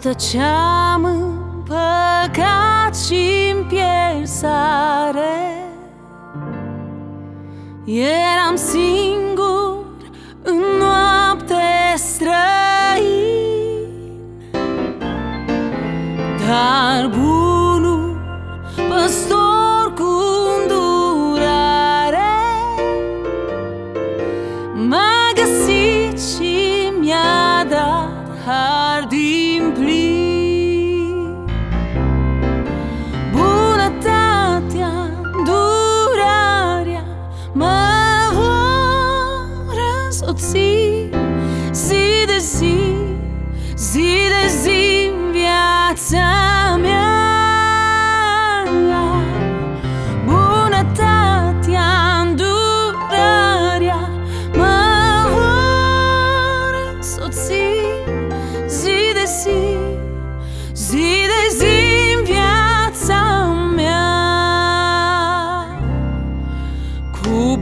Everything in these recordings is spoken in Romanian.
tăceam în păcat și în piersare. Eram singur în noapte străin Dar bunul păstor cu îndurare M-a găsit și mi-a dat jardim pleno.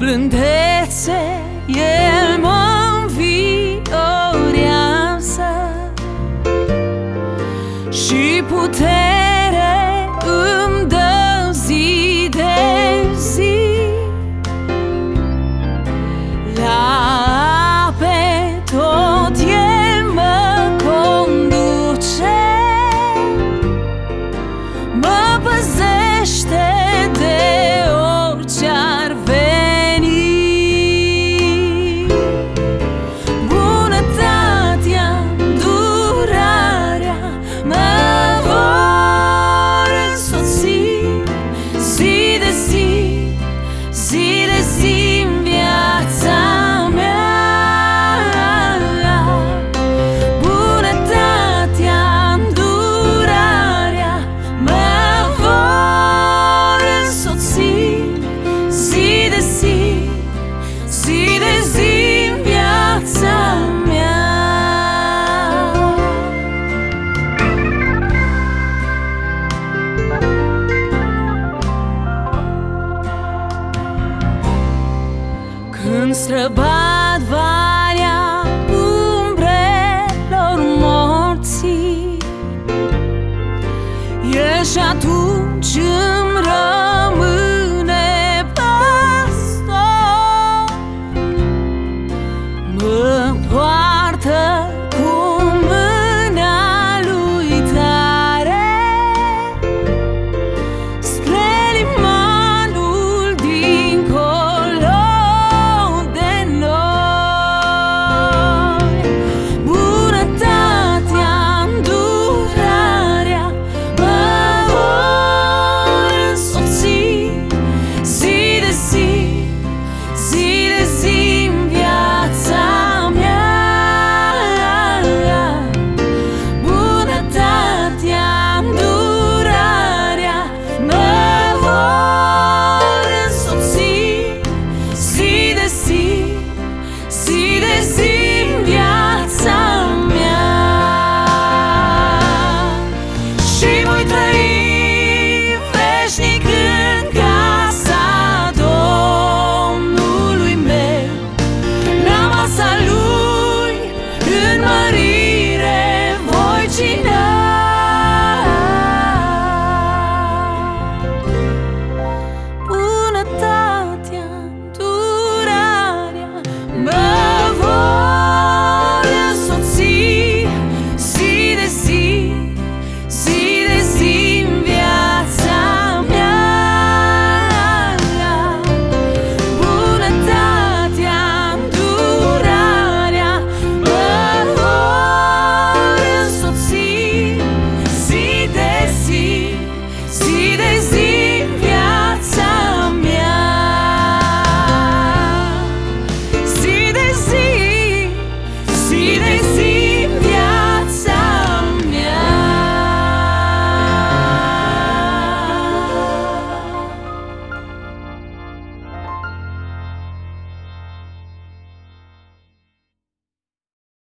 Blândețe El mă înviorează. Și putere îmi dă zi Când străbat valea umbrelor morții. E și atunci îmi rămâne pastor. Mă poate